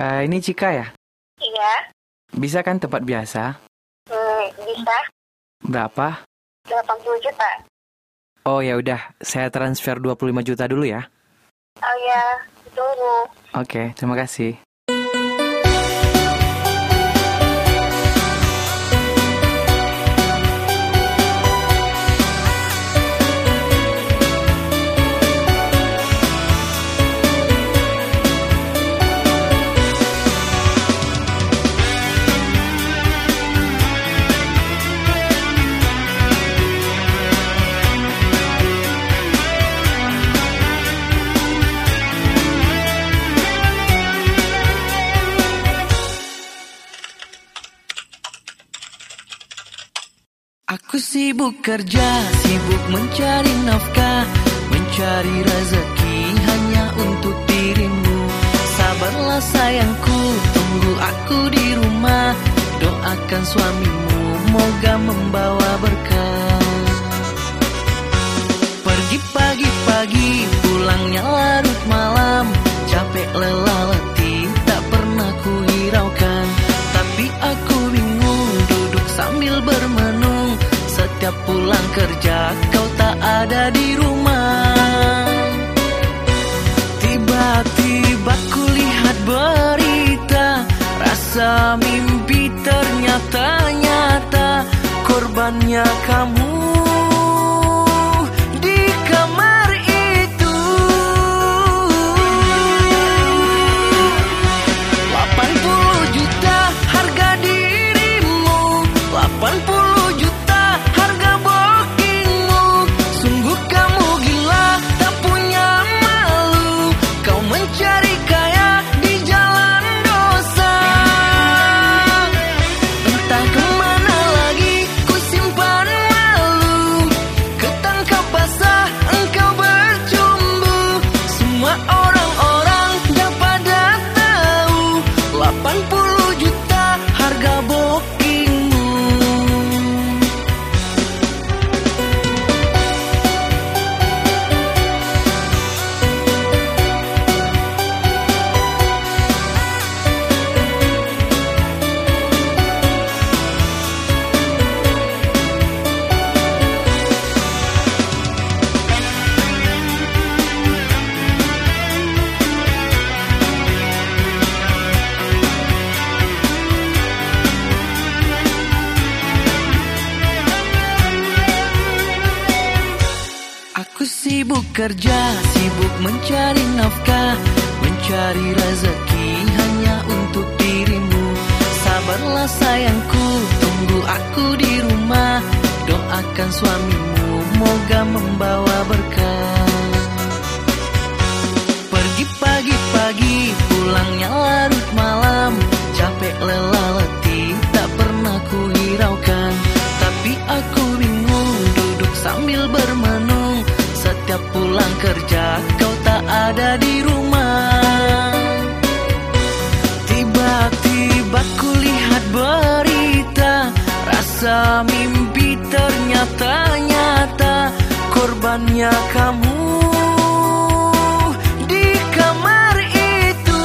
Eh, ini Cika ya? Iya, Bisa kan tempat biasa? hmm, bisa. Berapa? 80 juta. Oh ya udah, saya transfer 25 juta dulu ya. Oh ya, tunggu. Oke, terima kasih. Aku sibuk kerja, sibuk mencari nafkah, mencari rezeki hanya untuk dirimu. Sabarlah sayangku, tunggu aku di rumah. Doakan suamimu, moga membawa berkah. Pergi pagi-pagi, pulangnya larut malam. Kerja, kau tak ada di rumah. Tiba-tiba ku lihat berita, rasa mimpi ternyata nyata. Korbannya kamu di kamar itu. 80 juta harga dirimu 80 juta Aku sibuk kerja, sibuk mencari nafkah, mencari rezeki hanya untuk dirimu. Sabarlah sayangku, tunggu aku di rumah. Doakan suamimu, moga membawa berkah. Pergi pagi-pagi, pulangnya larut malam. Capek lelah letih, tak pernah ku hiraukan. Tapi aku bingung, duduk sambil bermenung. Setiap pulang kerja kau tak ada di rumah. Tiba-tiba ku lihat berita Rasa mimpi ternyata nyata Korbannya kamu. Di kamar itu